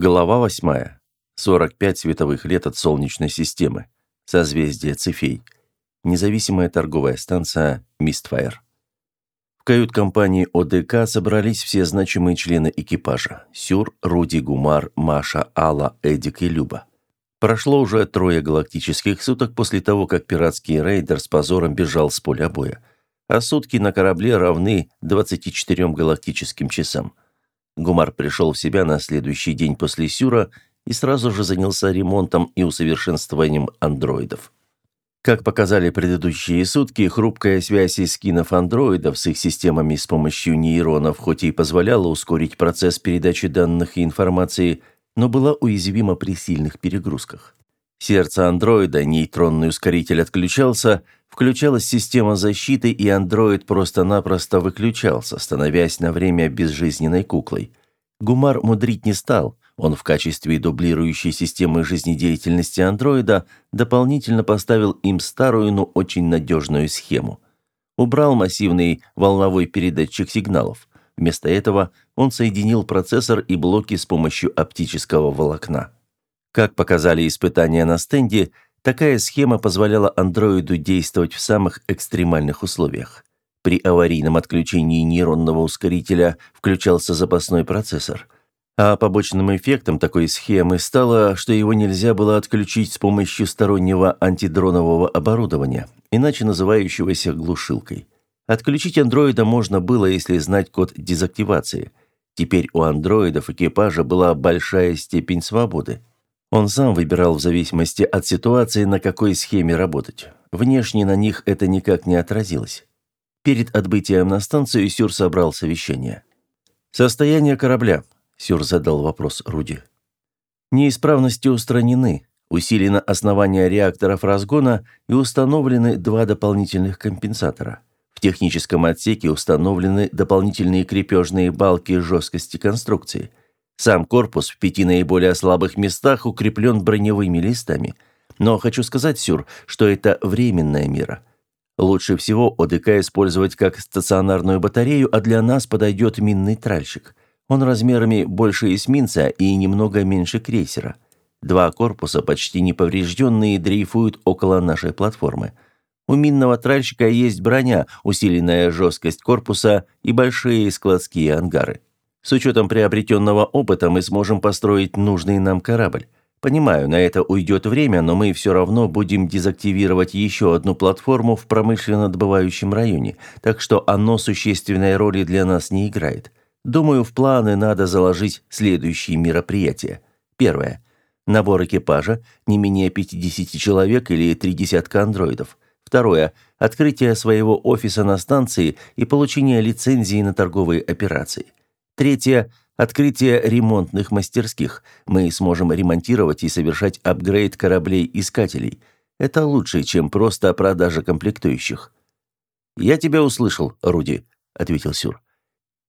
Глава 8. 45 световых лет от Солнечной системы. Созвездие Цефей. Независимая торговая станция Мистфайр. В кают-компании ОДК собрались все значимые члены экипажа. Сюр, Руди, Гумар, Маша, Алла, Эдик и Люба. Прошло уже трое галактических суток после того, как пиратский рейдер с позором бежал с поля боя. А сутки на корабле равны 24 галактическим часам. Гумар пришел в себя на следующий день после Сюра и сразу же занялся ремонтом и усовершенствованием андроидов. Как показали предыдущие сутки, хрупкая связь эскинов андроидов с их системами с помощью нейронов хоть и позволяла ускорить процесс передачи данных и информации, но была уязвима при сильных перегрузках. Сердце андроида, нейтронный ускоритель отключался, включалась система защиты, и андроид просто-напросто выключался, становясь на время безжизненной куклой. Гумар мудрить не стал. Он в качестве дублирующей системы жизнедеятельности андроида дополнительно поставил им старую, но очень надежную схему. Убрал массивный волновой передатчик сигналов. Вместо этого он соединил процессор и блоки с помощью оптического волокна. Как показали испытания на стенде, такая схема позволяла андроиду действовать в самых экстремальных условиях. При аварийном отключении нейронного ускорителя включался запасной процессор. А побочным эффектом такой схемы стало, что его нельзя было отключить с помощью стороннего антидронового оборудования, иначе называющегося глушилкой. Отключить андроида можно было, если знать код дезактивации. Теперь у андроидов экипажа была большая степень свободы. Он сам выбирал в зависимости от ситуации, на какой схеме работать. Внешне на них это никак не отразилось. Перед отбытием на станцию Сюр собрал совещание. «Состояние корабля», – Сюр задал вопрос Руди. «Неисправности устранены, усилено основание реакторов разгона и установлены два дополнительных компенсатора. В техническом отсеке установлены дополнительные крепежные балки жесткости конструкции. Сам корпус в пяти наиболее слабых местах укреплен броневыми листами. Но хочу сказать, Сюр, что это временная мера. Лучше всего ОДК использовать как стационарную батарею, а для нас подойдет минный тральщик. Он размерами больше эсминца и немного меньше крейсера. Два корпуса, почти неповрежденные, дрейфуют около нашей платформы. У минного тральщика есть броня, усиленная жесткость корпуса и большие складские ангары. С учетом приобретенного опыта мы сможем построить нужный нам корабль. Понимаю, на это уйдет время, но мы все равно будем дезактивировать еще одну платформу в промышленно добывающем районе, так что оно существенной роли для нас не играет. Думаю, в планы надо заложить следующие мероприятия. Первое. Набор экипажа, не менее 50 человек или три десятка андроидов. Второе. Открытие своего офиса на станции и получение лицензии на торговые операции. Третье Открытие ремонтных мастерских. Мы сможем ремонтировать и совершать апгрейд кораблей-искателей. Это лучше, чем просто продажа комплектующих. «Я тебя услышал, Руди», — ответил Сюр.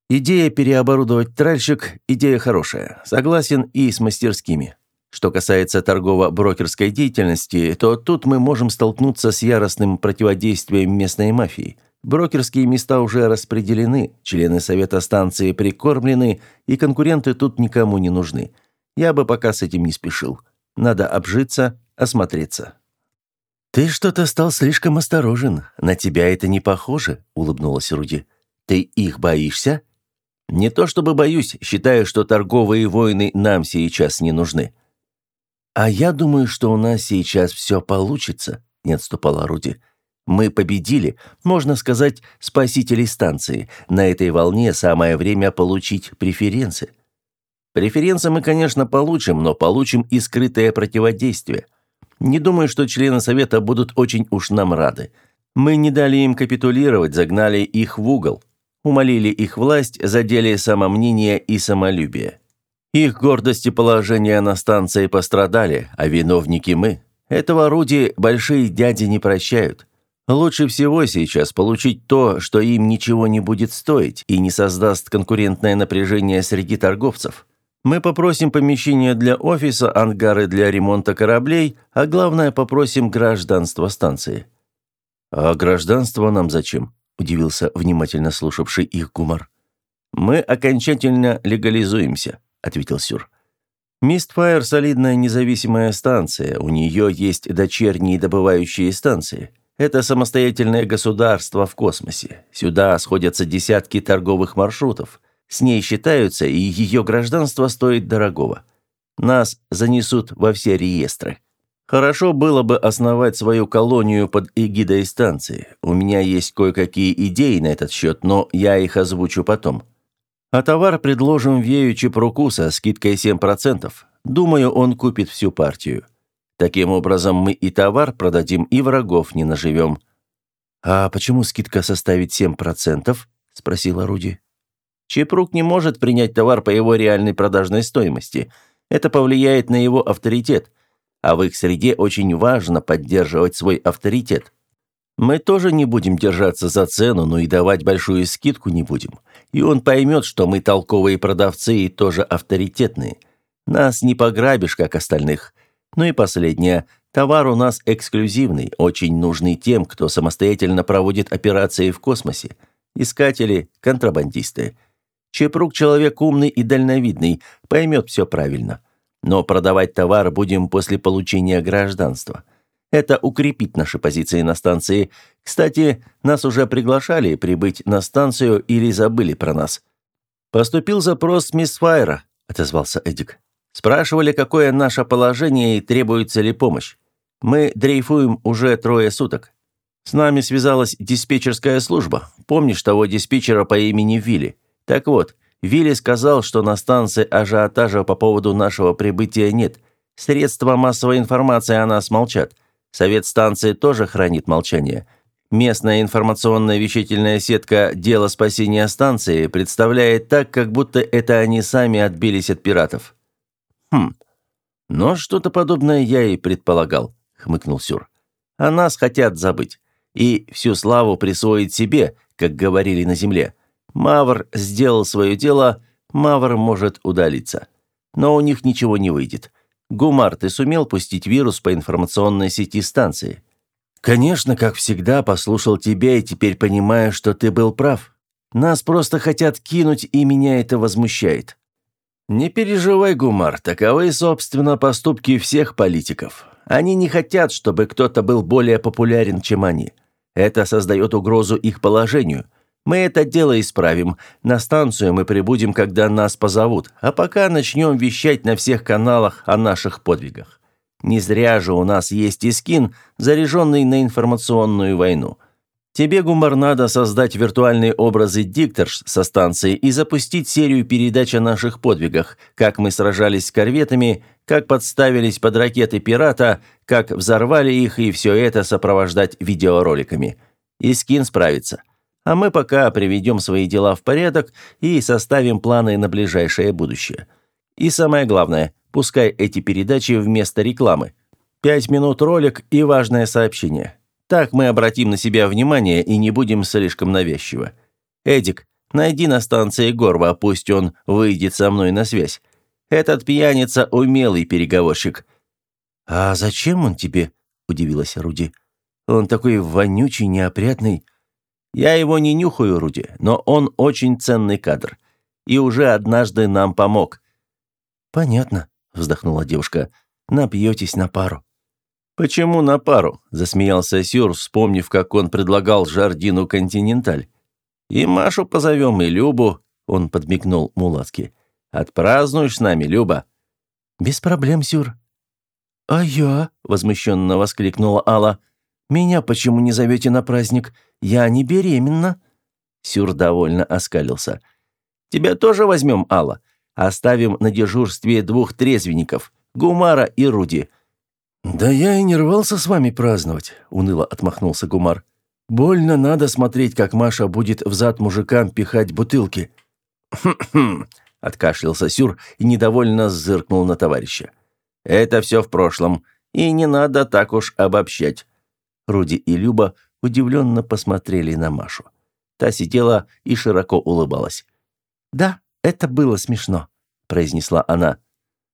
«Идея переоборудовать тральщик – идея хорошая. Согласен и с мастерскими. Что касается торгово-брокерской деятельности, то тут мы можем столкнуться с яростным противодействием местной мафии – Брокерские места уже распределены, члены совета станции прикормлены, и конкуренты тут никому не нужны. Я бы пока с этим не спешил. Надо обжиться, осмотреться. «Ты что-то стал слишком осторожен. На тебя это не похоже», — улыбнулась Руди. «Ты их боишься?» «Не то чтобы боюсь, считаю, что торговые войны нам сейчас не нужны». «А я думаю, что у нас сейчас все получится», — не отступала Руди. Мы победили, можно сказать, спасителей станции. На этой волне самое время получить преференции. Преференции мы, конечно, получим, но получим и скрытое противодействие. Не думаю, что члены Совета будут очень уж нам рады. Мы не дали им капитулировать, загнали их в угол. Умолили их власть, задели самомнение и самолюбие. Их гордость и положение на станции пострадали, а виновники мы. Этого Руди большие дяди не прощают. Лучше всего сейчас получить то, что им ничего не будет стоить и не создаст конкурентное напряжение среди торговцев. Мы попросим помещение для офиса, ангары для ремонта кораблей, а главное попросим гражданство станции». «А гражданство нам зачем?» – удивился внимательно слушавший их Гумар. «Мы окончательно легализуемся», – ответил Сюр. Мистфайр – солидная независимая станция, у нее есть дочерние добывающие станции. Это самостоятельное государство в космосе. Сюда сходятся десятки торговых маршрутов. С ней считаются, и ее гражданство стоит дорогого. Нас занесут во все реестры. Хорошо было бы основать свою колонию под эгидой станции. У меня есть кое-какие идеи на этот счет, но я их озвучу потом. А товар предложим Вею Чепруку со скидкой 7%. Думаю, он купит всю партию. Таким образом, мы и товар продадим, и врагов не наживем». «А почему скидка составит 7%?» – спросила Руди. «Чепрук не может принять товар по его реальной продажной стоимости. Это повлияет на его авторитет. А в их среде очень важно поддерживать свой авторитет. Мы тоже не будем держаться за цену, но и давать большую скидку не будем. И он поймет, что мы толковые продавцы и тоже авторитетные. Нас не пограбишь, как остальных. Ну и последнее. Товар у нас эксклюзивный, очень нужный тем, кто самостоятельно проводит операции в космосе. Искатели, контрабандисты. Чепрук человек умный и дальновидный, поймет все правильно. Но продавать товар будем после получения гражданства. Это укрепит наши позиции на станции. Кстати, нас уже приглашали прибыть на станцию или забыли про нас. Поступил запрос мисс Файра, отозвался Эдик. Спрашивали, какое наше положение и требуется ли помощь. Мы дрейфуем уже трое суток. С нами связалась диспетчерская служба. Помнишь того диспетчера по имени Вилли? Так вот, Вилли сказал, что на станции ажиотажа по поводу нашего прибытия нет. Средства массовой информации о нас молчат. Совет станции тоже хранит молчание. Местная информационная вещательная сетка «Дело спасения станции» представляет так, как будто это они сами отбились от пиратов. «Хм, но что-то подобное я и предполагал», — хмыкнул Сюр. «А нас хотят забыть. И всю славу присвоить себе, как говорили на земле. Мавр сделал свое дело, Мавр может удалиться. Но у них ничего не выйдет. Гумар, ты сумел пустить вирус по информационной сети станции? Конечно, как всегда, послушал тебя и теперь понимаю, что ты был прав. Нас просто хотят кинуть, и меня это возмущает. Не переживай, Гумар, таковы, собственно, поступки всех политиков. Они не хотят, чтобы кто-то был более популярен, чем они. Это создает угрозу их положению – мы это дело исправим. На станцию мы прибудем, когда нас позовут, а пока начнем вещать на всех каналах о наших подвигах. Не зря же у нас есть и скин, заряженный на информационную войну. Тебе, Гумар, надо создать виртуальные образы дикторш со станции и запустить серию передач о наших подвигах, как мы сражались с корветами, как подставились под ракеты пирата, как взорвали их и все это сопровождать видеороликами. И скин справится. А мы пока приведем свои дела в порядок и составим планы на ближайшее будущее. И самое главное, пускай эти передачи вместо рекламы. Пять минут ролик и важное сообщение. Так мы обратим на себя внимание и не будем слишком навязчивы. Эдик, найди на станции Горба, пусть он выйдет со мной на связь. Этот пьяница – умелый переговорщик». «А зачем он тебе?» – удивилась Руди. «Он такой вонючий, неопрятный». Я его не нюхаю, Руди, но он очень ценный кадр. И уже однажды нам помог». «Понятно», — вздохнула девушка. «Напьетесь на пару». «Почему на пару?» – засмеялся Сюр, вспомнив, как он предлагал Жардину «Континенталь». «И Машу позовем, и Любу», – он подмигнул Мулацки. «Отпразднуешь с нами, Люба?» «Без проблем, Сюр». «А я?» – возмущенно воскликнула Алла. «Меня почему не зовете на праздник? Я не беременна». Сюр довольно оскалился. «Тебя тоже возьмем, Алла. Оставим на дежурстве двух трезвенников, Гумара и Руди». «Да я и не рвался с вами праздновать», — уныло отмахнулся Гумар. «Больно надо смотреть, как Маша будет взад мужикам пихать бутылки». «Хм-хм», — откашлялся Сюр и недовольно зыркнул на товарища. «Это все в прошлом, и не надо так уж обобщать. Руди и Люба удивленно посмотрели на Машу. Та сидела и широко улыбалась. «Да, это было смешно», — произнесла она.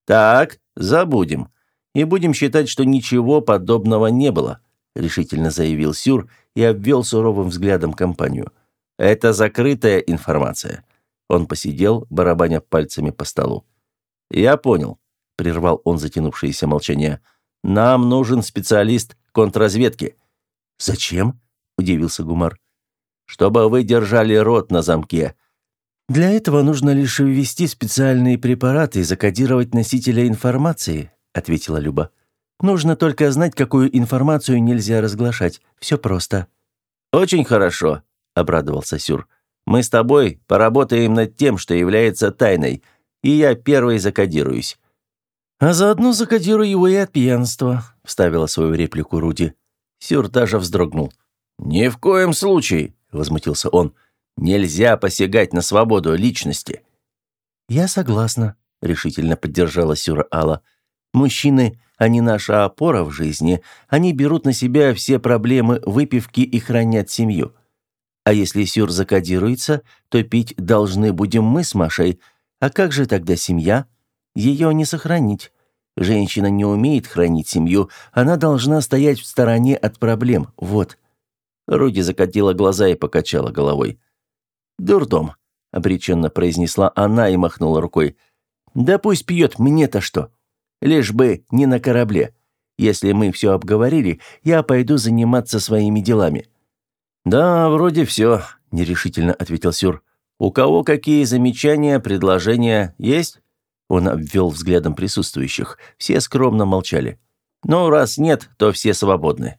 «Так, забудем. И будем считать, что ничего подобного не было», — решительно заявил Сюр и обвел суровым взглядом компанию. «Это закрытая информация». Он посидел, барабаня пальцами по столу. «Я понял. – прервал он затянувшееся молчание. «Нам нужен специалист контрразведки». «Зачем?» – удивился Гумар. «Чтобы вы держали рот на замке». «Для этого нужно лишь ввести специальные препараты и закодировать носителя информации», – ответила Люба. «Нужно только знать, какую информацию нельзя разглашать. Все просто». «Очень хорошо», – обрадовался Сюр. «Мы с тобой поработаем над тем, что является тайной, и я первый закодируюсь». «А заодно закодирую его и от пьянства», — вставила свою реплику Руди. Сюр даже вздрогнул. «Ни в коем случае», — возмутился он. «Нельзя посягать на свободу личности». «Я согласна», — решительно поддержала Сюр Алла. «Мужчины, они наша опора в жизни. Они берут на себя все проблемы выпивки и хранят семью. А если Сюр закодируется, то пить должны будем мы с Машей. А как же тогда семья?» Ее не сохранить. Женщина не умеет хранить семью, она должна стоять в стороне от проблем. Вот. Руди закатила глаза и покачала головой. «Дурдом», — обреченно произнесла она и махнула рукой. «Да пусть пьет, мне-то что? Лишь бы не на корабле. Если мы все обговорили, я пойду заниматься своими делами». «Да, вроде все», — нерешительно ответил Сюр. «У кого какие замечания, предложения есть?» Он обвел взглядом присутствующих. Все скромно молчали. «Ну, раз нет, то все свободны».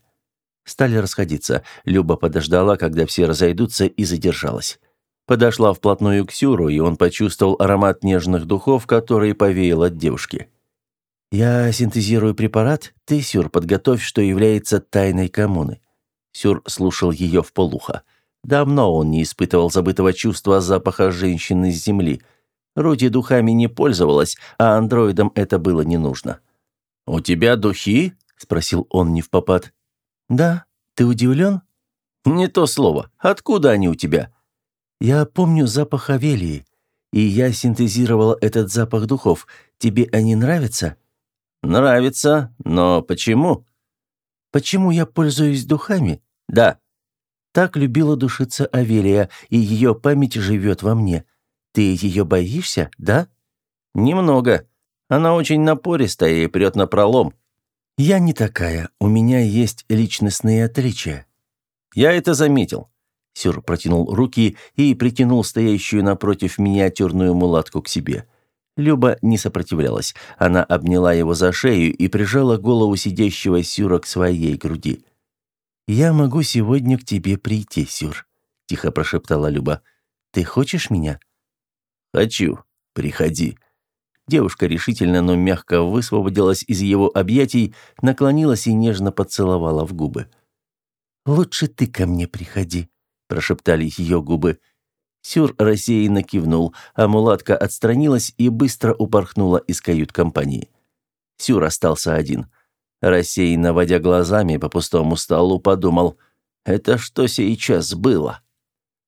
Стали расходиться. Люба подождала, когда все разойдутся, и задержалась. Подошла вплотную к Сюру, и он почувствовал аромат нежных духов, который повеял от девушки. «Я синтезирую препарат, ты, Сюр, подготовь, что является тайной коммуны». Сюр слушал ее в полухо. Давно он не испытывал забытого чувства запаха женщины с земли – Руди духами не пользовалась, а андроидам это было не нужно. «У тебя духи?» – спросил он не в попад. «Да. Ты удивлен?» «Не то слово. Откуда они у тебя?» «Я помню запах Авелии, и я синтезировала этот запах духов. Тебе они нравятся?» «Нравится, но почему?» «Почему я пользуюсь духами?» «Да». Так любила душиться Авелия, и ее память живет во мне. Ты ее боишься, да?» «Немного. Она очень напористая и прет на пролом». «Я не такая. У меня есть личностные отличия». «Я это заметил». Сюр протянул руки и притянул стоящую напротив миниатюрную мулатку к себе. Люба не сопротивлялась. Она обняла его за шею и прижала голову сидящего Сюра к своей груди. «Я могу сегодня к тебе прийти, Сюр», — тихо прошептала Люба. «Ты хочешь меня?» «Хочу. Приходи». Девушка решительно, но мягко высвободилась из его объятий, наклонилась и нежно поцеловала в губы. «Лучше ты ко мне приходи», – прошептали ее губы. Сюр рассеянно кивнул, а мулатка отстранилась и быстро упорхнула из кают-компании. Сюр остался один. Рассеянно водя глазами по пустому столу, подумал, «Это что сейчас было?»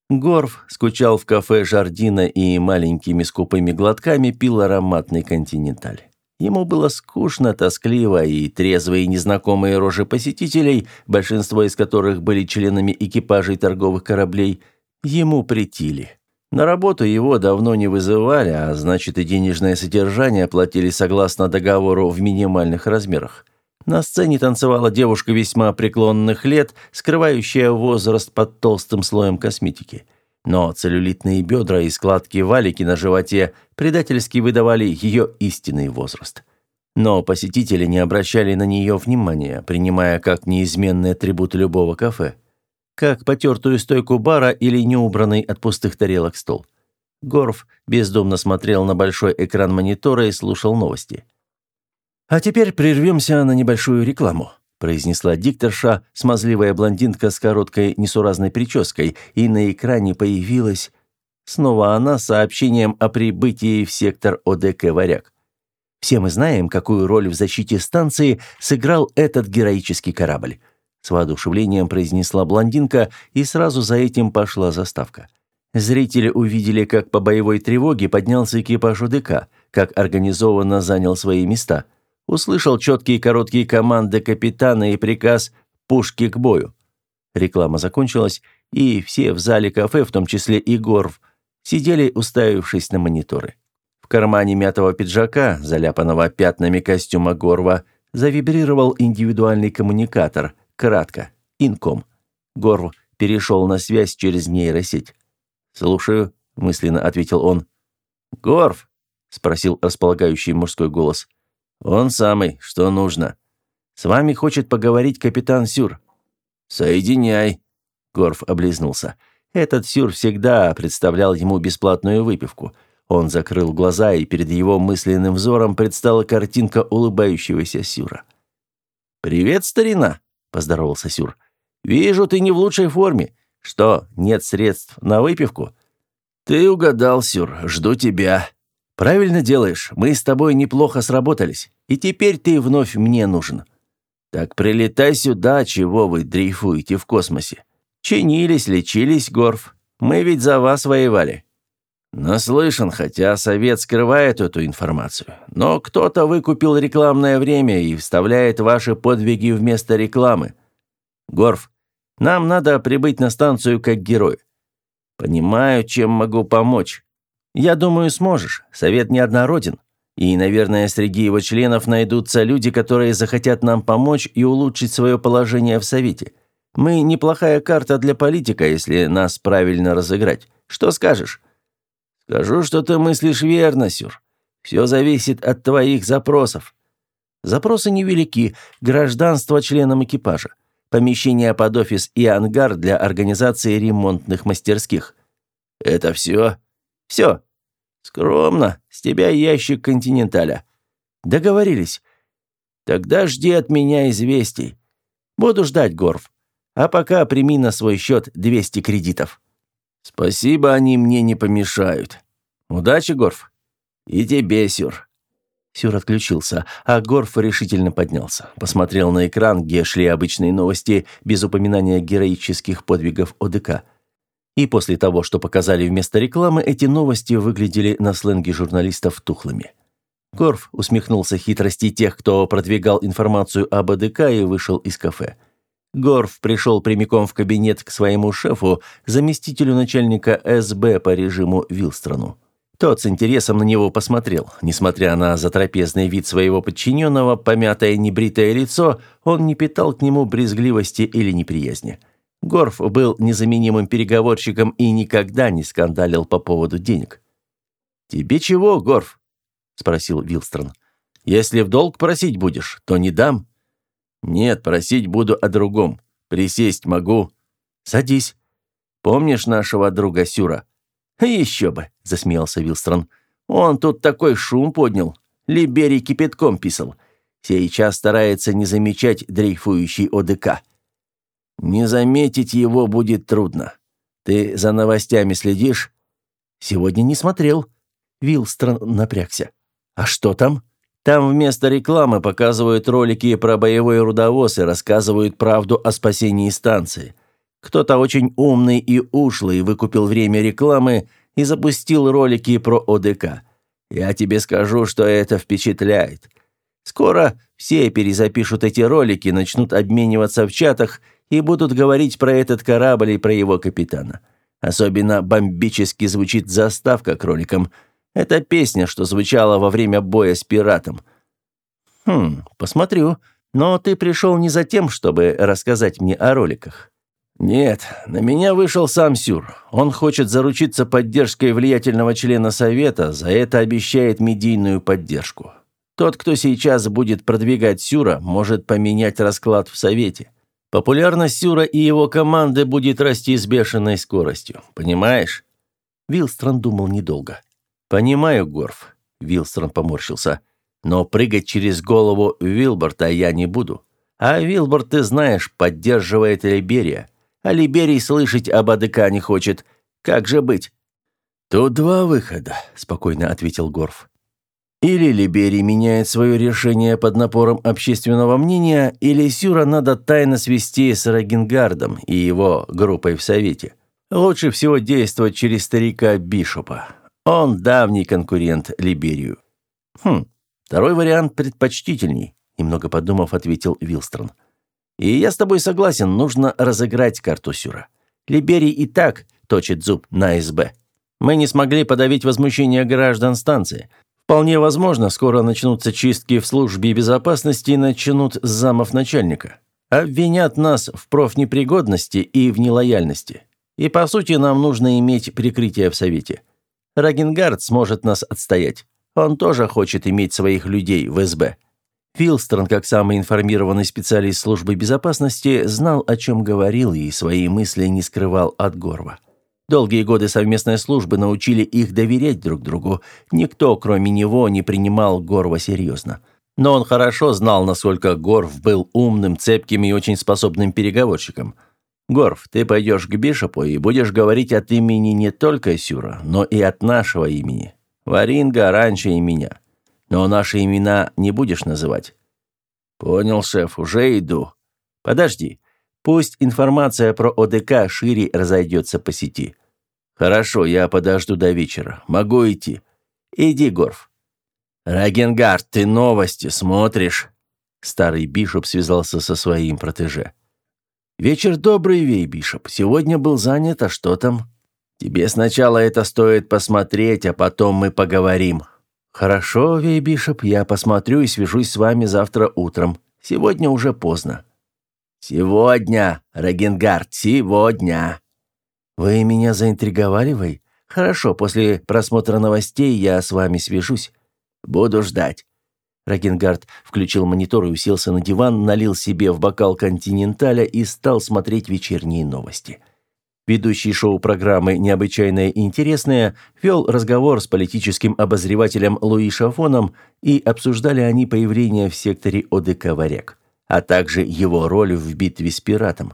Горф скучал в кафе Жардина и маленькими скупыми глотками пил ароматный континенталь. Ему было скучно, тоскливо, и трезвые незнакомые рожи посетителей, большинство из которых были членами экипажей торговых кораблей, ему претили. На работу его давно не вызывали, а значит и денежное содержание платили согласно договору в минимальных размерах. На сцене танцевала девушка весьма преклонных лет, скрывающая возраст под толстым слоем косметики. Но целлюлитные бедра и складки-валики на животе предательски выдавали ее истинный возраст. Но посетители не обращали на нее внимания, принимая как неизменный атрибут любого кафе. Как потертую стойку бара или неубранный от пустых тарелок стол. Горф бездумно смотрел на большой экран монитора и слушал новости. «А теперь прервемся на небольшую рекламу», произнесла дикторша, смазливая блондинка с короткой несуразной прической, и на экране появилась снова она с сообщением о прибытии в сектор ОДК «Варяг». Все мы знаем, какую роль в защите станции сыграл этот героический корабль. С воодушевлением произнесла блондинка, и сразу за этим пошла заставка. Зрители увидели, как по боевой тревоге поднялся экипаж ОДК, как организованно занял свои места – Услышал четкие короткие команды капитана и приказ «пушки к бою». Реклама закончилась, и все в зале кафе, в том числе и Горв, сидели, уставившись на мониторы. В кармане мятого пиджака, заляпанного пятнами костюма Горва, завибрировал индивидуальный коммуникатор, кратко, инком. Горв перешел на связь через нейросеть. «Слушаю», — мысленно ответил он. «Горв?» — спросил располагающий мужской голос. «Он самый, что нужно. С вами хочет поговорить капитан Сюр». «Соединяй», — Горв облизнулся. Этот Сюр всегда представлял ему бесплатную выпивку — он закрыл глаза, и перед его мысленным взором предстала картинка улыбающегося Сюра. «Привет, старина!» – поздоровался Сюр. «Вижу, ты не в лучшей форме. Что, нет средств на выпивку?» «Ты угадал, Сюр. Жду тебя». «Правильно делаешь. Мы с тобой неплохо сработались. И теперь ты вновь мне нужен». «Так прилетай сюда, чего вы дрейфуете в космосе. Чинились, лечились, Горф. Мы ведь за вас воевали. Наслышан, хотя совет скрывает эту информацию. Но кто-то выкупил рекламное время и вставляет ваши подвиги вместо рекламы. Горф, нам надо прибыть на станцию как герой. Понимаю, чем могу помочь. Я думаю, сможешь. Совет неоднороден. И, наверное, среди его членов найдутся люди, которые захотят нам помочь и улучшить свое положение в Совете. Мы неплохая карта для политика, если нас правильно разыграть. Что скажешь? Скажу, что ты мыслишь верно, Сюр. Все зависит от твоих запросов. Запросы невелики. Гражданство членам экипажа. Помещение под офис и ангар для организации ремонтных мастерских. Это все? Все. Скромно. С тебя ящик континенталя. Договорились. Тогда жди от меня известий. Буду ждать, Горф. А пока прими на свой счет 200 кредитов. Спасибо, они мне не помешают. Удачи, Горф. И тебе, Сюр. Сюр отключился, а Горф решительно поднялся. Посмотрел на экран, где шли обычные новости, без упоминания героических подвигов ОДК. И после того, что показали вместо рекламы, эти новости выглядели на сленге журналистов тухлыми. Горф усмехнулся хитрости тех, кто продвигал информацию об ОДК и вышел из кафе. Горф пришел прямиком в кабинет к своему шефу, заместителю начальника СБ по режиму Вилстрону. Тот с интересом на него посмотрел. Несмотря на затрапезный вид своего подчиненного, помятое небритое лицо, он не питал к нему брезгливости или неприязни. Горф был незаменимым переговорщиком и никогда не скандалил по поводу денег. «Тебе чего, Горф?» – спросил Вилстрон. «Если в долг просить будешь, то не дам». «Нет, просить буду о другом. Присесть могу». «Садись. Помнишь нашего друга Сюра?» «Еще бы», — засмеялся Вилстрон. «Он тут такой шум поднял. Либерий кипятком писал. Сейчас старается не замечать дрейфующий ОДК. Не заметить его будет трудно. Ты за новостями следишь?» «Сегодня не смотрел». Вилстрон напрягся. «А что там?» Там вместо рекламы показывают ролики про боевой рудовоз и рассказывают правду о спасении станции. Кто-то очень умный и ушлый выкупил время рекламы и запустил ролики про ОДК. Я тебе скажу, что это впечатляет. Скоро все перезапишут эти ролики, начнут обмениваться в чатах и будут говорить про этот корабль и про его капитана. Особенно бомбически звучит заставка к роликам – это песня, что звучала во время боя с пиратом. Хм, посмотрю. Но ты пришел не за тем, чтобы рассказать мне о роликах. Нет, на меня вышел сам Сюр. Он хочет заручиться поддержкой влиятельного члена совета, за это обещает медийную поддержку. Тот, кто сейчас будет продвигать Сюра, может поменять расклад в совете. Популярность Сюра и его команды будет расти с бешеной скоростью. Понимаешь? Вилстрон думал недолго. «Понимаю, Горф», — Вилстрон поморщился. «Но прыгать через голову Вилборта я не буду. А Вилборд, ты знаешь, поддерживает Либерия. А Либерий слышать об АДК не хочет. Как же быть?» «Тут два выхода», — спокойно ответил Горф. «Или Либерий меняет свое решение под напором общественного мнения, или Сюра надо тайно свести с Рагенгардом и его группой в Совете. Лучше всего действовать через старика Бишопа. Он давний конкурент Либерию. Хм, второй вариант предпочтительней, немного подумав, ответил Вилстрон. И я с тобой согласен, нужно разыграть карту Сюра. Либерий и так точит зуб на СБ. Мы не смогли подавить возмущение граждан станции. Вполне возможно, скоро начнутся чистки в службе безопасности и начнут с замов начальника. Обвинят нас в профнепригодности и в нелояльности. И, по сути, нам нужно иметь прикрытие в Совете. Рагенгард сможет нас отстоять. Он тоже хочет иметь своих людей в СБ. Филстрон, как самый информированный специалист службы безопасности, знал, о чем говорил и свои мысли не скрывал от Горва. Долгие годы совместной службы научили их доверять друг другу. Никто, кроме него, не принимал Горва серьезно. Но он хорошо знал, насколько Горв был умным, цепким и очень способным переговорщиком. «Горв, ты пойдешь к Бишопу и будешь говорить от имени не только Сюра, но и от нашего имени. Варинга раньше и меня. Но наши имена не будешь называть». «Понял, шеф, уже иду». «Подожди. Пусть информация про ОДК шире разойдется по сети. «Хорошо, я подожду до вечера. Могу идти. Иди, Горф». «Рагенгард, ты новости смотришь?» Старый Бишоп связался со своим протеже. «Вечер добрый, Вей, Бишоп. Сегодня был занят, а что там?» «Тебе сначала это стоит посмотреть, а потом мы поговорим». «Хорошо, Вей, Бишоп, я посмотрю и свяжусь с вами завтра утром. Сегодня уже поздно». «Сегодня, Рагенгард, сегодня!» «Вы меня заинтриговали, Вэй? Хорошо, после просмотра новостей я с вами свяжусь. Буду ждать». Рагенгард включил монитор и уселся на диван, налил себе в бокал континенталя и стал смотреть вечерние новости. Ведущий шоу-программы «Необычайное и интересное» вел разговор с политическим обозревателем Луи Шафоном, и обсуждали они появление в секторе ОДК «Варяг», а также его роль в битве с пиратом.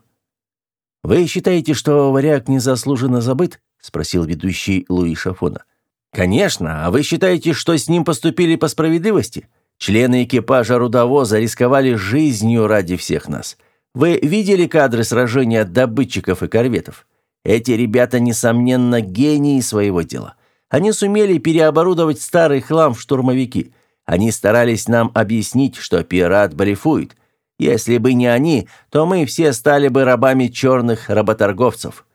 «Вы считаете, что варяг незаслуженно забыт?» – спросил ведущий Луи Шафона. «Конечно. А вы считаете, что с ним поступили по справедливости? Члены экипажа рудовоза рисковали жизнью ради всех нас. Вы видели кадры сражения добытчиков и корветов? Эти ребята, несомненно, гении своего дела. Они сумели переоборудовать старый хлам в штурмовики. Они старались нам объяснить, что пират блефует – если бы не они, то мы все стали бы рабами черных работорговцев.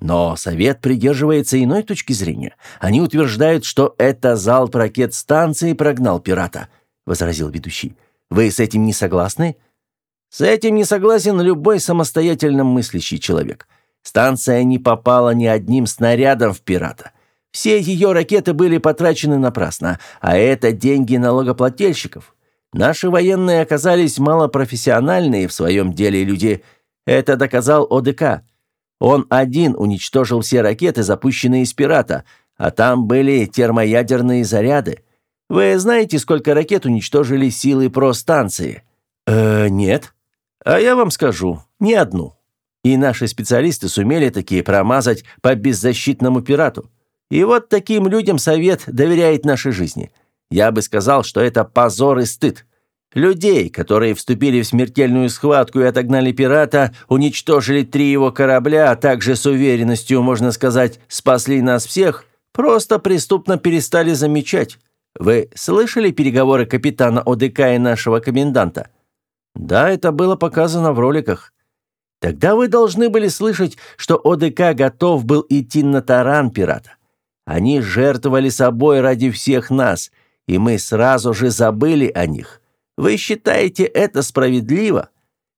Но Совет придерживается иной точки зрения. Они утверждают, что это залп ракет станции прогнал пирата, возразил ведущий. Вы с этим не согласны? С этим не согласен любой самостоятельно мыслящий человек. Станция не попала ни одним снарядом в пирата. Все ее ракеты были потрачены напрасно, а это деньги налогоплательщиков. Наши военные оказались малопрофессиональные в своем деле люди. Это доказал ОДК. Он один уничтожил все ракеты, запущенные из «Пирата», а там были термоядерные заряды. Вы знаете, сколько ракет уничтожили силы простанции? Э, нет. А я вам скажу, ни одну. И наши специалисты сумели такие промазать по беззащитному пирату. И вот таким людям совет доверяет нашей жизни. Я бы сказал, что это позор и стыд. Людей, которые вступили в смертельную схватку и отогнали пирата, уничтожили три его корабля, а также с уверенностью, можно сказать, спасли нас всех, просто преступно перестали замечать. Вы слышали переговоры капитана ОДК и нашего коменданта? Да, это было показано в роликах. Тогда вы должны были слышать, что ОДК готов был идти на таран пирата. Они жертвовали собой ради всех нас – и мы сразу же забыли о них. Вы считаете это справедливо?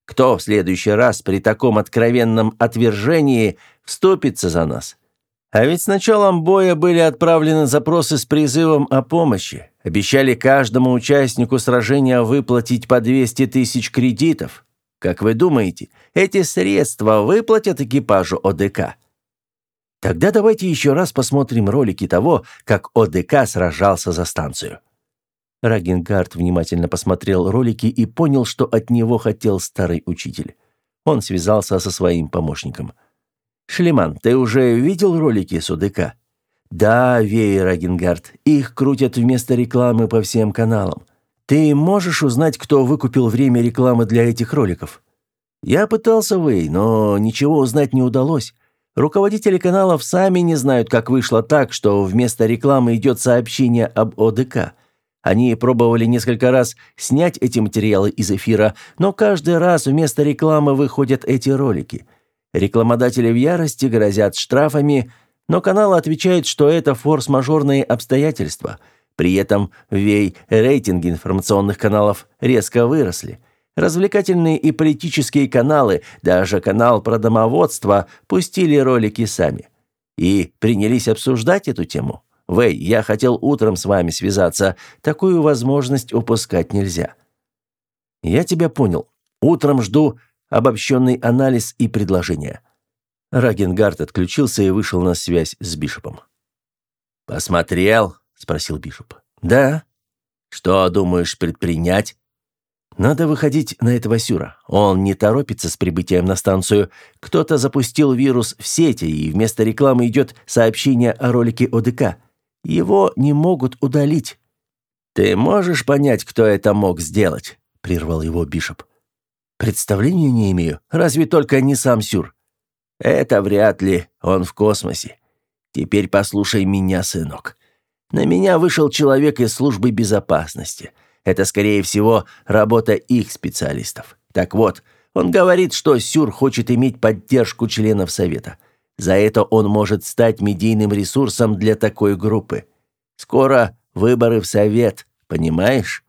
Кто в следующий раз при таком откровенном отвержении вступится за нас? А ведь с началом боя были отправлены запросы с призывом о помощи. Обещали каждому участнику сражения выплатить по 200 тысяч кредитов. Как вы думаете, эти средства выплатят экипажу ОДК? Тогда давайте еще раз посмотрим ролики того, как ОДК сражался за станцию. Рагенгард внимательно посмотрел ролики и понял, что от него хотел старый учитель. Он связался со своим помощником. «Шлеман, ты уже видел ролики с ОДК?» «Да, Вей Рагенгард, их крутят вместо рекламы по всем каналам. Ты можешь узнать, кто выкупил время рекламы для этих роликов?» «Я пытался, Вей, но ничего узнать не удалось. Руководители каналов сами не знают, как вышло так, что вместо рекламы идет сообщение об ОДК. Они пробовали несколько раз снять эти материалы из эфира, но каждый раз вместо рекламы выходят эти ролики. Рекламодатели в ярости грозят штрафами. Но канал отвечает, что это форс-мажорные обстоятельства. При этом вей рейтинги информационных каналов резко выросли. Развлекательные и политические каналы, даже канал про домоводство, пустили ролики сами. И принялись обсуждать эту тему. Вэй, я хотел утром с вами связаться. Такую возможность упускать нельзя. Я тебя понял. Утром жду обобщенный анализ и предложения. Рагенгард отключился и вышел на связь с Бишопом. «Посмотрел?» — спросил Бишоп. «Да». «Что думаешь предпринять?» «Надо выходить на этого Сюра. Он не торопится с прибытием на станцию. Кто-то запустил вирус в сети, и вместо рекламы идет сообщение о ролике ОДК. Его не могут удалить». «Ты можешь понять, кто это мог сделать?» — прервал его Бишоп. «Представления не имею. Разве только не сам Сюр». «Это вряд ли. Он в космосе. Теперь послушай меня, сынок. На меня вышел человек из службы безопасности. Это, скорее всего, работа их специалистов. Так вот, он говорит, что Сюр хочет иметь поддержку членов Совета. За это он может стать медийным ресурсом для такой группы. Скоро выборы в Совет, понимаешь?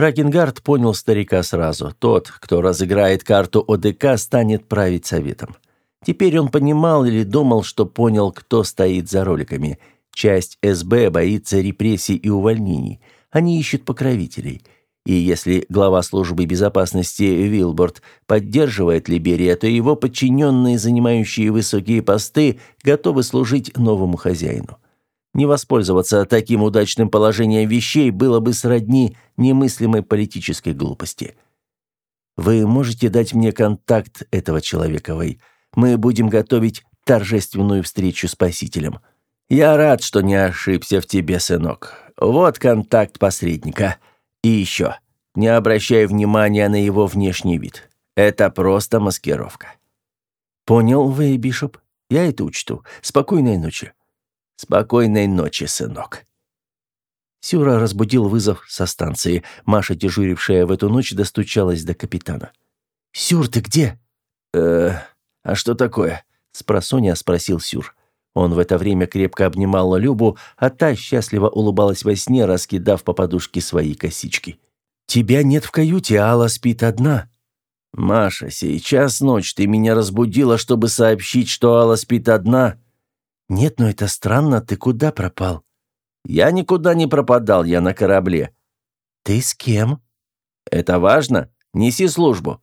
Ракингард понял старика сразу. Тот, кто разыграет карту ОДК, станет править Советом. Теперь он понимал или думал, что понял, кто стоит за роликами. Часть СБ боится репрессий и увольнений. Они ищут покровителей. И если глава службы безопасности Вилборд поддерживает Либерия, то его подчиненные, занимающие высокие посты, готовы служить новому хозяину. Не воспользоваться таким удачным положением вещей было бы сродни немыслимой политической глупости. Вы можете дать мне контакт этого человека, Вэй? Мы будем готовить торжественную встречу с Спасителем. Я рад, что не ошибся в тебе, сынок. Вот контакт посредника. И еще. Не обращай внимания на его внешний вид. Это просто маскировка. Понял, Вэй Бишоп? Я это учту. Спокойной ночи. Спокойной ночи, сынок. Сюра разбудил вызов со станции. Маша, дежурившая в эту ночь, достучалась до капитана. «Сюр, ты где?» «Э, а что такое?» — спросоня спросил Сюр. Он в это время крепко обнимал Любу, а та счастливо улыбалась во сне, раскидав по подушке свои косички. «Тебя нет в каюте, Алла спит одна». «Маша, сейчас ночь, ты меня разбудила, чтобы сообщить, что Алла спит одна?» «Нет, но это странно, ты куда пропал?» «Я никуда не пропадал, я на корабле». «Ты с кем?» «Это важно? Неси службу».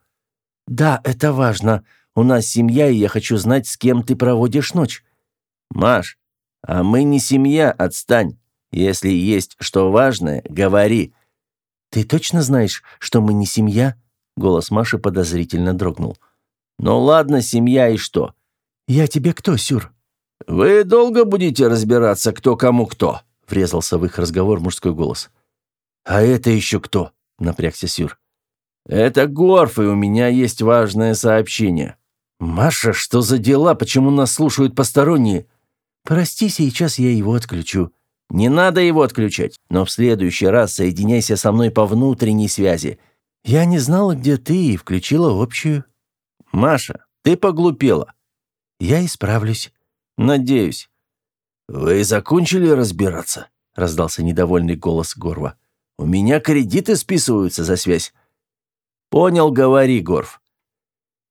«Да, это важно. У нас семья, и я хочу знать, с кем ты проводишь ночь». «Маш, а мы не семья, отстань. Если есть что важное, говори». «Ты точно знаешь, что мы не семья?» Голос Маши подозрительно дрогнул. «Ну ладно, семья и что?» «Я тебе кто, Сюр?» «Вы долго будете разбираться, кто кому кто?» — врезался в их разговор мужской голос. «А это еще кто?» — напрягся Сюр. «Это Горф, и у меня есть важное сообщение». «Маша, что за дела? Почему нас слушают посторонние?» «Прости, сейчас я его отключу». «Не надо его отключать, но в следующий раз соединяйся со мной по внутренней связи». «Я не знала, где ты, и включила общую». «Маша, ты поглупела». «Я исправлюсь». «Надеюсь». «Вы закончили разбираться?» — раздался недовольный голос Горва. «У меня кредиты списываются за связь». «Понял, говори, Горв».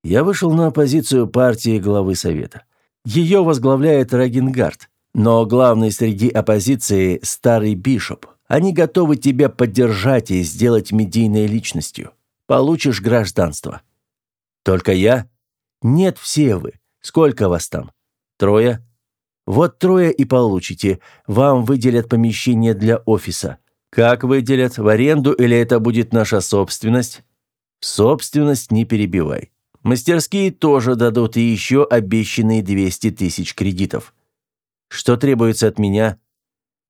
Я вышел на позицию партии главы Совета. Ее возглавляет Рагенгард, но главный среди оппозиции – старый Бишоп. Они готовы тебя поддержать и сделать медийной личностью. Получишь гражданство. Только я? Нет, все вы. Сколько вас там? Трое? Вот трое и получите. Вам выделят помещение для офиса. Как выделят? В аренду или это будет наша собственность? Собственность не перебивай. Мастерские тоже дадут и еще обещанные 200 тысяч кредитов. Что требуется от меня?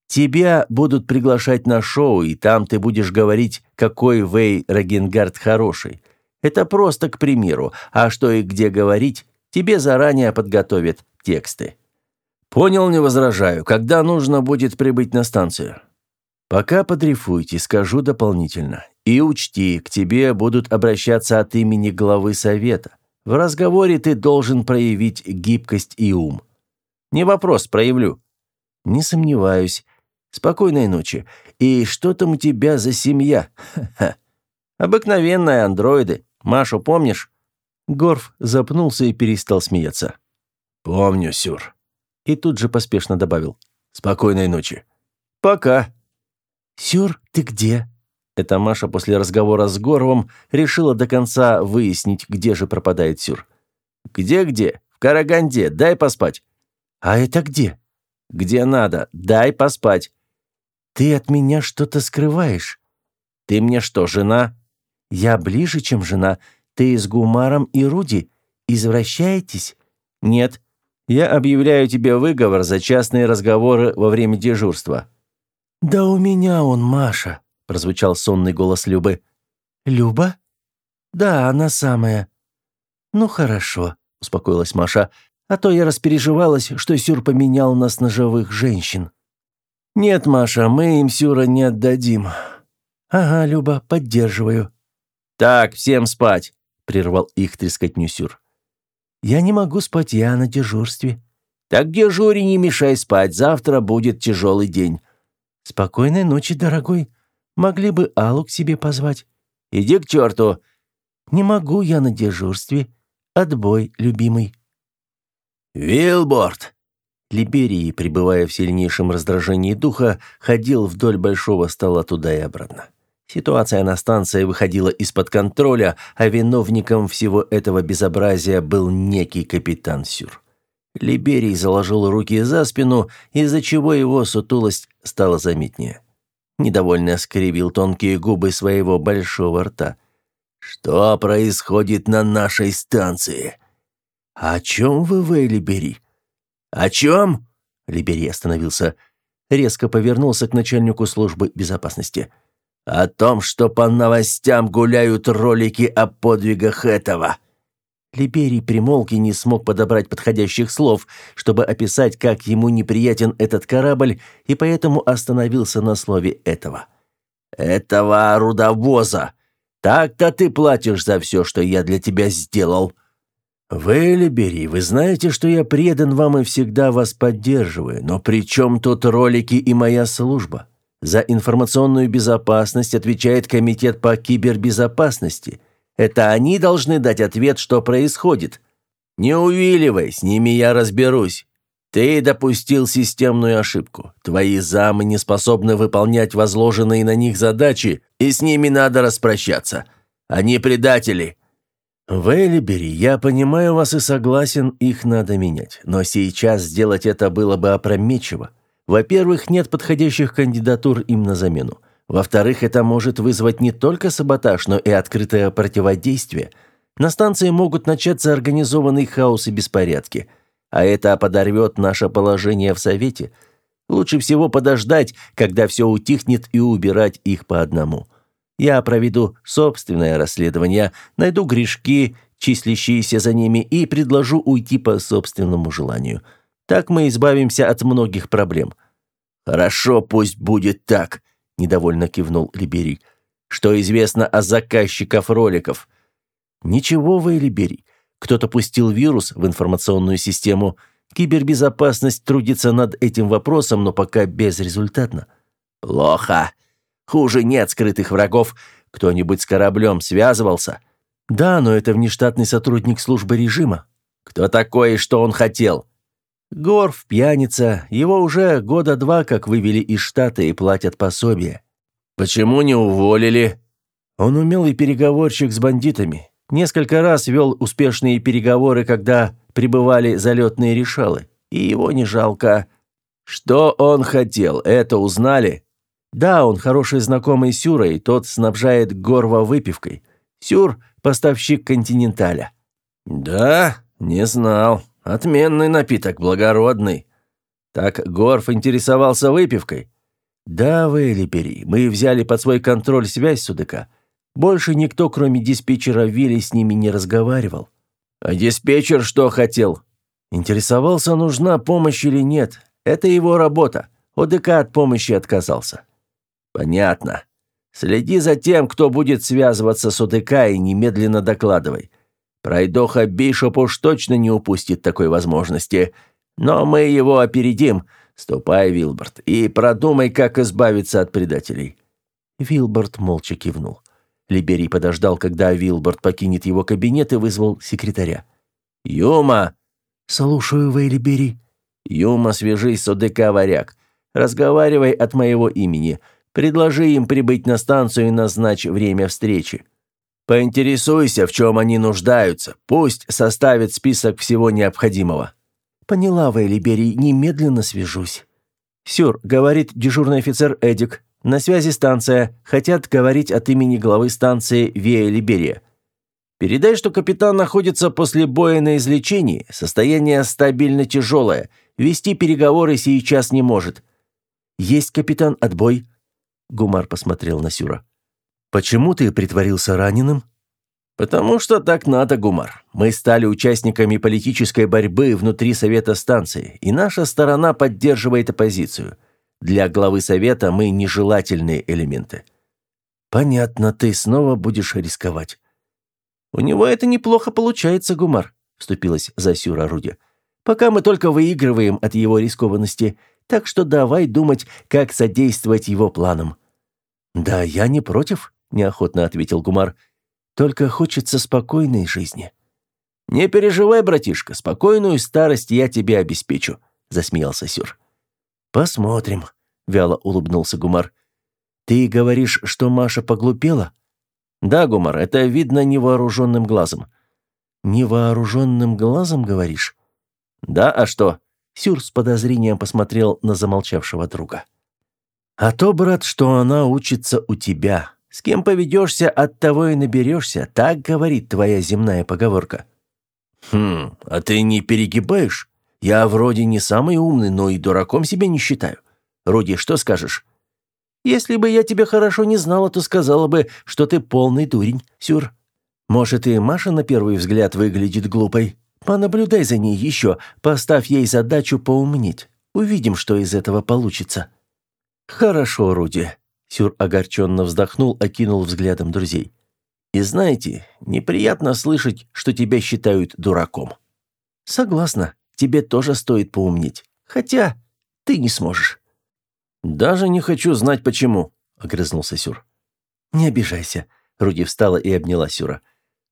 Тебя будут приглашать на шоу, и там ты будешь говорить, какой Вэй Рагенгард хороший. Это просто к примеру, а что и где говорить, тебе заранее подготовят тексты. Понял, не возражаю. Когда нужно будет прибыть на станцию? Пока подрифуйте, скажу дополнительно. И учти, к тебе будут обращаться от имени главы совета. В разговоре ты должен проявить гибкость и ум. Не вопрос, проявлю». «Не сомневаюсь. Спокойной ночи. И что там у тебя за семья?» Ха-ха. «Обыкновенные андроиды. Машу помнишь?» Горф запнулся и перестал смеяться. «Помню, Сюр». И тут же поспешно добавил. «Спокойной ночи». «Пока». «Сюр, ты где?» Это Маша после разговора с Горвом решила до конца выяснить, где же пропадает Сюр. «Где-где? В Караганде. Дай поспать». «А это где?» «Где надо. Дай поспать». «Ты от меня что-то скрываешь». «Ты мне что, жена?» «Я ближе, чем жена. Ты с Гумаром и Руди. Извращаетесь?» «Нет. Я объявляю тебе выговор за частные разговоры во время дежурства». «Да у меня он, Маша», — прозвучал сонный голос Любы. «Люба?» «Да, она самая». «Ну хорошо», — успокоилась Маша, «а то я распереживалась, что Сюр поменял нас на живых женщин». «Нет, Маша, мы им Сюра не отдадим». «Ага, Люба, поддерживаю». «Так, всем спать», — прервал их трескотню Сюр. «Я не могу спать, я на дежурстве». «Так дежури не мешай спать, завтра будет тяжелый день». «Спокойной ночи, дорогой. Могли бы Аллу к себе позвать». «Иди к черту». «Не могу, я на дежурстве. Отбой, любимый». «Вилборд!» Либерий, пребывая в сильнейшем раздражении духа, ходил вдоль большого стола туда и обратно. Ситуация на станции выходила из-под контроля, а виновником всего этого безобразия был некий капитан Сюр. Либерий заложил руки за спину, из-за чего его сутулость стала заметнее. Недовольно скривил тонкие губы своего большого рта. «Что происходит на нашей станции?» «О чем вы, вы, Либери?» «О чем?» Либери остановился. Резко повернулся к начальнику службы безопасности. «О том, что по новостям гуляют ролики о подвигах этого». Либерий примолк и не смог подобрать подходящих слов, чтобы описать, как ему неприятен этот корабль, и поэтому остановился на слове «этого». «Этого рудовоза! Так-то ты платишь за все, что я для тебя сделал!» «Вы, Либерий, вы знаете, что я предан вам и всегда вас поддерживаю, но при чем тут ролики и моя служба? За информационную безопасность отвечает Комитет по кибербезопасности». Это они должны дать ответ, что происходит. Не увиливай, с ними я разберусь. Ты допустил системную ошибку. Твои замы не способны выполнять возложенные на них задачи, и с ними надо распрощаться. Они предатели. Вэлибери, я понимаю вас и согласен, их надо менять. Но сейчас сделать это было бы опрометчиво. Во-первых, нет подходящих кандидатур им на замену. Во-вторых, это может вызвать не только саботаж, но и открытое противодействие. На станции могут начаться организованный хаос и беспорядки. А это подорвет наше положение в Совете. Лучше всего подождать, когда все утихнет, и убирать их по одному. Я проведу собственное расследование, найду грешки, числящиеся за ними, и предложу уйти по собственному желанию. Так мы избавимся от многих проблем. «Хорошо, пусть будет так», — недовольно кивнул Либерий. «Что известно о заказчиках роликов?» «Ничего вы, Либерий. Кто-то пустил вирус в информационную систему. Кибербезопасность трудится над этим вопросом, но пока безрезультатно». «Плохо. Хуже нет скрытых врагов. Кто-нибудь с кораблем связывался?» «Да, но это внештатный сотрудник службы режима». «Кто такой и что он хотел?» Горф, пьяница, его уже года два как вывели из штата и платят пособие. Почему не уволили? Он умелый переговорщик с бандитами. Несколько раз вел успешные переговоры, когда прибывали залетные решалы. И его не жалко. Что он хотел, это узнали? Да, он хороший знакомый Сюра, и тот снабжает Горва выпивкой. Сюр – поставщик континенталя. Да, не знал. Отменный напиток, благородный. Так Горф интересовался выпивкой? Да, вы, Липери, мы взяли под свой контроль связь Судака. Больше никто, кроме диспетчера Вилли, с ними не разговаривал. А диспетчер что хотел? Интересовался, нужна помощь или нет. Это его работа. ОДК от помощи отказался. Понятно. Следи за тем, кто будет связываться с ОДК и немедленно докладывай. Пройдоха Бишоп уж точно не упустит такой возможности. Но мы его опередим. Ступай, Вилберт, и продумай, как избавиться от предателей». Вилберт молча кивнул. Либерий подождал, когда Вилберт покинет его кабинет и вызвал секретаря. «Юма!» «Слушаю, Вейлибери». «Юма, свяжись с ОДК «Варяг». Разговаривай от моего имени. Предложи им прибыть на станцию и назначь время встречи. Поинтересуйся, в чем они нуждаются. Пусть составят список всего необходимого». «Поняла, Вейлибери, немедленно свяжусь». «Сюр», — говорит дежурный офицер Эдик. «На связи станция. Хотят говорить от имени главы станции Виа Либерия. Передай, что капитан находится после боя на излечении, состояние стабильно тяжелое, вести переговоры сейчас не может». «Есть, капитан, отбой», Гумар посмотрел на Сюра. «Почему ты притворился раненым?» «Потому что так надо, Гумар. Мы стали участниками политической борьбы внутри Совета станции, и наша сторона поддерживает оппозицию. Для главы Совета мы нежелательные элементы». «Понятно, ты снова будешь рисковать». «У него это неплохо получается, Гумар», — вступилась за Сюра Руди. «Пока мы только выигрываем от его рискованности. Так что давай думать, как содействовать его планам». «Да, я не против», — неохотно ответил Гумар. «Только хочется спокойной жизни». «Не переживай, братишка, спокойную старость я тебе обеспечу», — засмеялся Сюр. «Посмотрим», — вяло улыбнулся Гумар. «Ты говоришь, что Маша поглупела?» «Да, Гумар, это видно невооруженным глазом». «Невооруженным глазом, говоришь?» «Да, а что?» Сюр с подозрением посмотрел на замолчавшего друга. «А то, брат, что она учится у тебя. С кем поведешься, от того и наберешься. Так говорит твоя земная поговорка». «Хм, а ты не перегибаешь? Я вроде не самый умный, но и дураком себя не считаю. Руди, что скажешь?» «Если бы я тебя хорошо не знала, то сказала бы, что ты полный дурень, Сюр. Может, и Маша на первый взгляд выглядит глупой, Понаблюдай за ней еще, поставь ей задачу поумнеть. Увидим, что из этого получится». «Хорошо, Руди», — Сюр огорченно вздохнул, окинул взглядом друзей. «И знаете, неприятно слышать, что тебя считают дураком». «Согласна, тебе тоже стоит поумнеть. Хотя ты не сможешь». «Даже не хочу знать, почему», — огрызнулся Сюр. «Не обижайся», — Руди встала и обняла Сюра.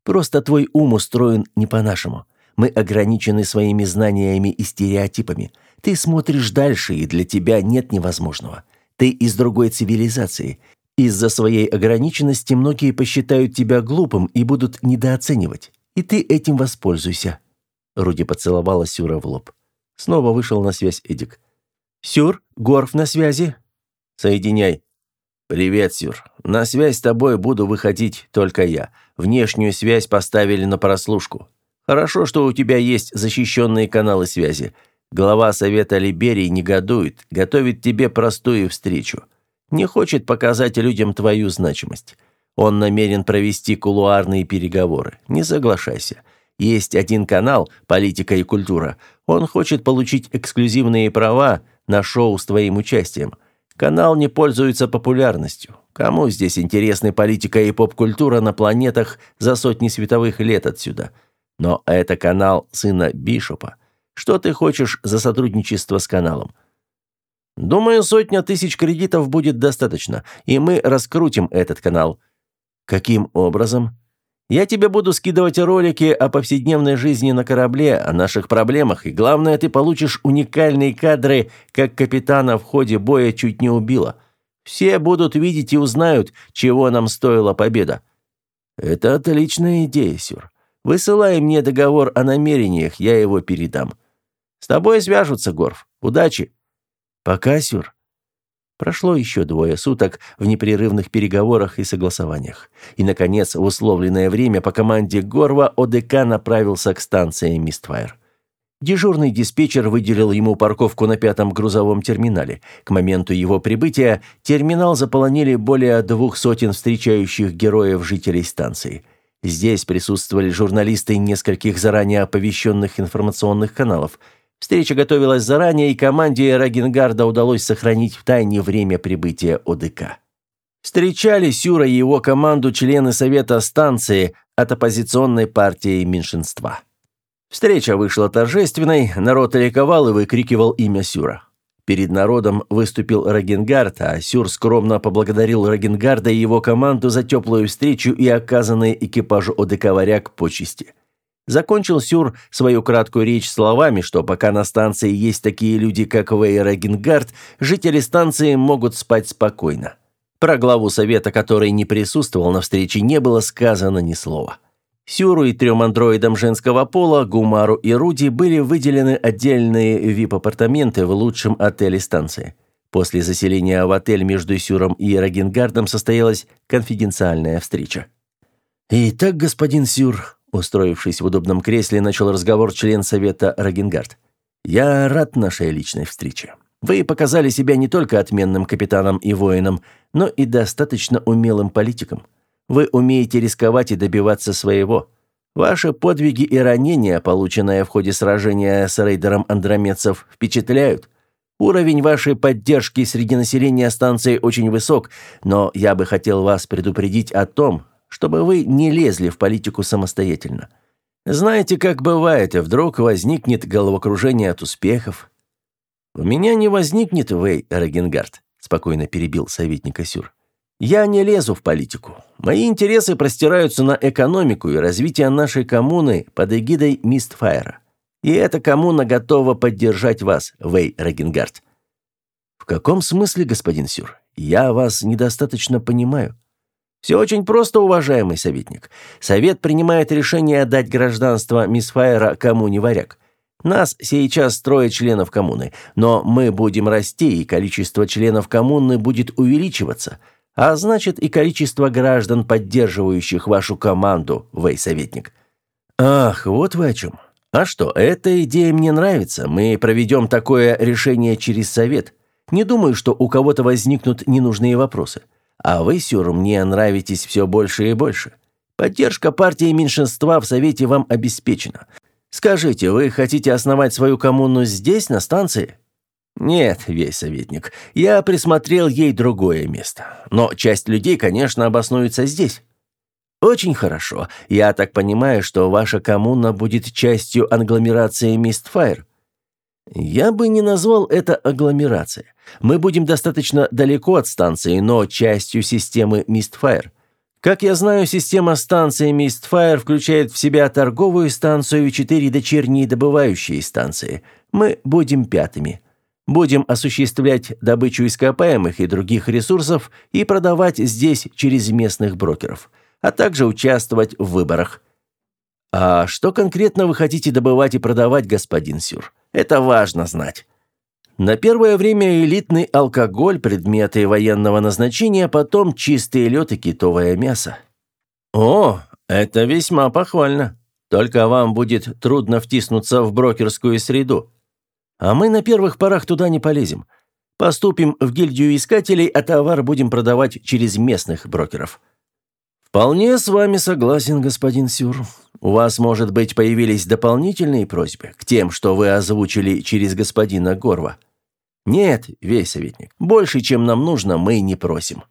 «Просто твой ум устроен не по-нашему. Мы ограничены своими знаниями и стереотипами. Ты смотришь дальше, и для тебя нет невозможного. Ты из другой цивилизации. Из-за своей ограниченности многие посчитают тебя глупым и будут недооценивать. И ты этим воспользуйся». Руди поцеловала Сюра в лоб. Снова вышел на связь Эдик. «Сюр, Горф на связи?» «Соединяй». «Привет, Сюр. На связь с тобой буду выходить только я. Внешнюю связь поставили на прослушку. Хорошо, что у тебя есть защищенные каналы связи. Глава Совета Либерии негодует, готовит тебе простую встречу. Не хочет показать людям твою значимость. Он намерен провести кулуарные переговоры. Не соглашайся. Есть один канал «Политика и культура». Он хочет получить эксклюзивные права на шоу с твоим участием. Канал не пользуется популярностью. Кому здесь интересны политика и поп-культура на планетах за сотни световых лет отсюда – но это канал сына Бишопа. Что ты хочешь за сотрудничество с каналом? Думаю, сотня тысяч кредитов будет достаточно, и мы раскрутим этот канал. Каким образом? Я тебе буду скидывать ролики о повседневной жизни на корабле, о наших проблемах, и главное, ты получишь уникальные кадры, как капитана в ходе боя чуть не убило. Все будут видеть и узнают, чего нам стоила победа. Это отличная идея, Сюр. Высылай мне договор о намерениях, я его передам. С тобой свяжутся, Горф. Удачи. Пока, Сюр. Прошло еще двое суток в непрерывных переговорах и согласованиях. И, наконец, в условленное время по команде Горва ОДК направился к станции Мистфайр. Дежурный диспетчер выделил ему парковку на пятом грузовом терминале. К моменту его прибытия терминал заполонили более двух сотен встречающих героев жителей станции – Здесь присутствовали журналисты нескольких заранее оповещенных информационных каналов. Встреча готовилась заранее, и команде Рагенгарда удалось сохранить в тайне время прибытия ОДК. Встречали Сюра и его команду члены Совета станции от оппозиционной партии меньшинства. Встреча вышла торжественной, народ ликовал и выкрикивал имя Сюра. Перед народом выступил Рагенгард, а Сюр скромно поблагодарил Рагенгарда и его команду за теплую встречу и оказанные экипажу ОДК «Варяг» почести. Закончил Сюр свою краткую речь словами, что пока на станции есть такие люди, как Вэй Рагенгард, жители станции могут спать спокойно. Про главу совета, который не присутствовал на встрече, не было сказано ни слова. Сюру и трем андроидам женского пола, Гумару и Руди, были выделены отдельные вип-апартаменты в лучшем отеле станции. После заселения в отель между Сюром и Рагенгардом состоялась конфиденциальная встреча. «Итак, господин Сюр», устроившись в удобном кресле, начал разговор член совета Рагенгард. «Я рад нашей личной встрече. Вы показали себя не только отменным капитаном и воином, но и достаточно умелым политиком. Вы умеете рисковать и добиваться своего. Ваши подвиги и ранения, полученные в ходе сражения с рейдером андромедцев, впечатляют. Уровень вашей поддержки среди населения станции очень высок, но я бы хотел вас предупредить о том, чтобы вы не лезли в политику самостоятельно. Знаете, как бывает, вдруг возникнет головокружение от успехов. У меня не возникнет, Вэй Рагенгард, спокойно перебил советник Асюр. Я не лезу в политику. Мои интересы простираются на экономику и развитие нашей коммуны под эгидой Мистфайра. И эта коммуна готова поддержать вас, Вэй Рагенгард. В каком смысле, господин Сюр? Я вас недостаточно понимаю. Все очень просто, уважаемый советник. Совет принимает решение отдать гражданство Мисфайра коммуне варяг. Нас сейчас строят членов коммуны, но мы будем расти, и количество членов коммуны будет увеличиваться – а значит и количество граждан, поддерживающих вашу команду, вей-советник. Ах, вот вы о чем. А что, эта идея мне нравится. Мы проведем такое решение через совет. Не думаю, что у кого-то возникнут ненужные вопросы. А вы, Сюр, мне нравитесь все больше и больше. Поддержка партии меньшинства в совете вам обеспечена. Скажите, вы хотите основать свою коммуну здесь, на станции? «Нет, весь советник, я присмотрел ей другое место. Но часть людей, конечно, обоснуется здесь». «Очень хорошо. Я так понимаю, что ваша коммуна будет частью англомерации Мистфайр?» «Я бы не назвал это агломерацией. Мы будем достаточно далеко от станции, но частью системы Мистфайр. Как я знаю, система станции Мистфайр включает в себя торговую станцию и четыре дочерние добывающие станции. Мы будем пятыми». Будем осуществлять добычу ископаемых и других ресурсов и продавать здесь через местных брокеров, а также участвовать в выборах. А что конкретно вы хотите добывать и продавать, господин Сюр? Это важно знать. На первое время элитный алкоголь, предметы военного назначения, потом чистый лед и китовое мясо. О, это весьма похвально. Только вам будет трудно втиснуться в брокерскую среду. А мы на первых порах туда не полезем. Поступим в гильдию искателей, а товар будем продавать через местных брокеров. Вполне с вами согласен, господин Сюр. У вас, может быть, появились дополнительные просьбы к тем, что вы озвучили через господина Горва? Нет, весь советник. Больше, чем нам нужно, мы не просим.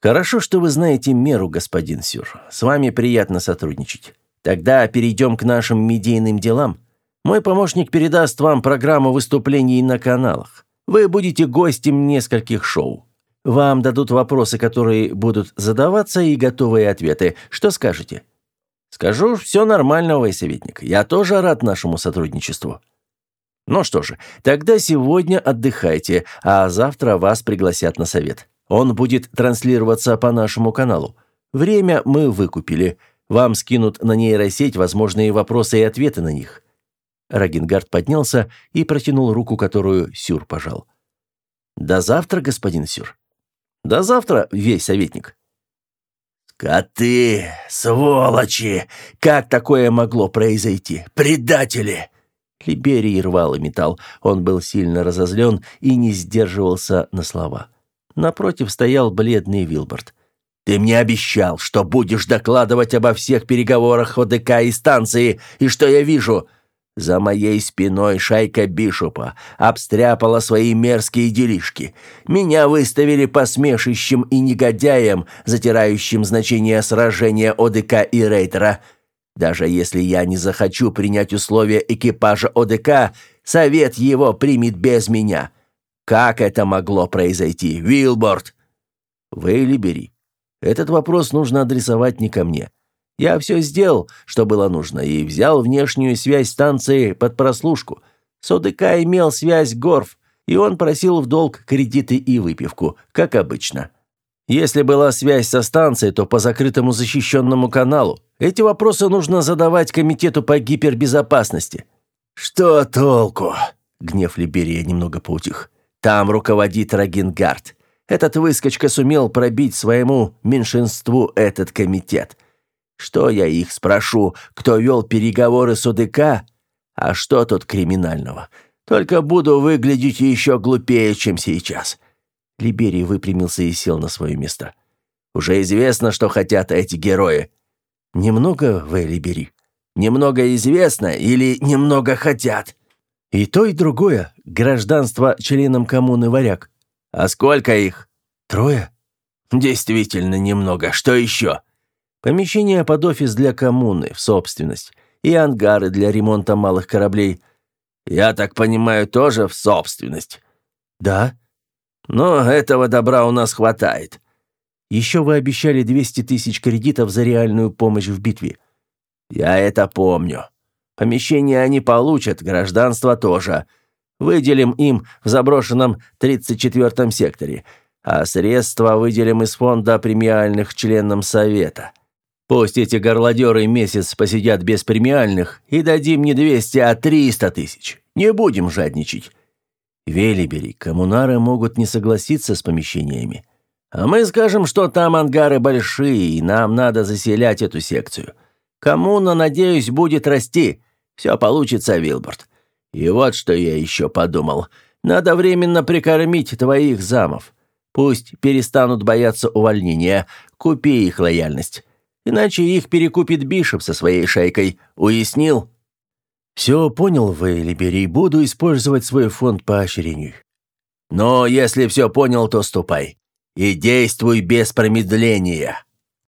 Хорошо, что вы знаете меру, господин Сюр. С вами приятно сотрудничать. Тогда перейдем к нашим медийным делам. Мой помощник передаст вам программу выступлений на каналах. Вы будете гостем нескольких шоу. Вам дадут вопросы, которые будут задаваться, и готовые ответы. Что скажете? Скажу, все нормально, вой советник. Я тоже рад нашему сотрудничеству. Ну что же, тогда сегодня отдыхайте, а завтра вас пригласят на совет. Он будет транслироваться по нашему каналу. Время мы выкупили. Вам скинут на нейросеть возможные вопросы и ответы на них. Рагенгард поднялся и протянул руку, которую Сюр пожал. «До завтра, господин Сюр». «До завтра, весь советник». «Скоты! Сволочи! Как такое могло произойти? Предатели!» Либерий рвал и металл. Он был сильно разозлен и не сдерживался на слова. Напротив стоял бледный Вилборд. «Ты мне обещал, что будешь докладывать обо всех переговорах ОДК и станции, и что я вижу? За моей спиной шайка Бишопа обстряпала свои мерзкие делишки. Меня выставили посмешищем и негодяем, затирающим значение сражения ОДК и Рейтера. Даже если я не захочу принять условия экипажа ОДК, совет его примет без меня. Как это могло произойти, Вилборд? Вейлибери, этот вопрос нужно адресовать не ко мне. Я все сделал, что было нужно, и взял внешнюю связь станции под прослушку. С ОДК имел связь Горф, и он просил в долг кредиты и выпивку, как обычно. Если была связь со станцией, то по закрытому защищенному каналу. Эти вопросы нужно задавать комитету по гипербезопасности. Что толку? Гнев Либерия немного поутих. Там руководит Рагенгард. Этот выскочка сумел пробить своему меньшинству этот комитет. Что я их спрошу, кто вел переговоры с ОДК? А что тут криминального? Только буду выглядеть еще глупее, чем сейчас. Либерий выпрямился и сел на свое место. Уже известно, что хотят эти герои. Немного, в Либери. Немного известно или немного хотят? И то, и другое. Гражданство членам коммуны варяг. А сколько их? Трое? Действительно немного. Что еще? Помещение под офис для коммуны в собственность и ангары для ремонта малых кораблей. Я так понимаю, тоже в собственность. Да. Но этого добра у нас хватает. Еще вы обещали 200 тысяч кредитов за реальную помощь в битве. Я это помню. Помещение они получат, гражданство тоже. Выделим им в заброшенном 34-м секторе, а средства выделим из фонда премиальных членам совета. Пусть эти горлодеры месяц посидят без премиальных и дадим не 200, а 300 тысяч. Не будем жадничать. Велибери, коммунары могут не согласиться с помещениями. А мы скажем, что там ангары большие, и нам надо заселять эту секцию. Коммуна, надеюсь, будет расти. Все получится, Вилборд. И вот что я еще подумал. Надо временно прикормить твоих замов. Пусть перестанут бояться увольнения. Купи их лояльность. Иначе их перекупит Бишоп со своей шайкой. Уяснил? Все понял, Вейлибери. Буду использовать свой фонд поощрений. Но если все понял, то ступай и действуй без промедления.